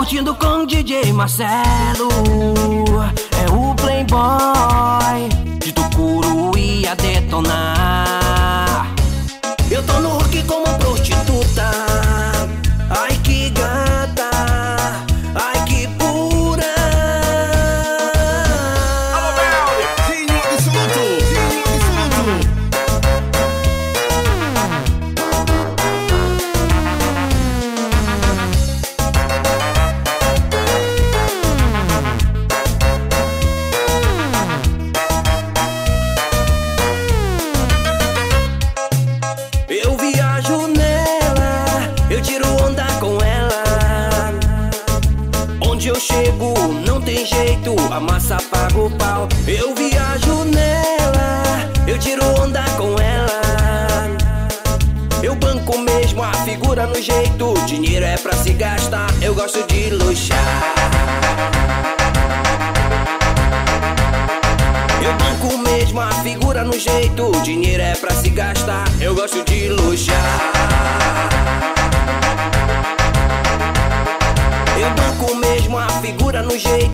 curtindo com DJ Marcelo. Onda com ela. Onde eu chego, não tem jeito, a massa paga o pau. Eu viajo nela, eu tiro onda com ela. Eu banco mesmo a figura no jeito, dinheiro é pra se gastar, eu gosto de luxar. Eu banco mesmo a figura no jeito. Dinheiro é pra se gastar. Eu gosto de luxar. Eu banco mesmo a figura no jeito.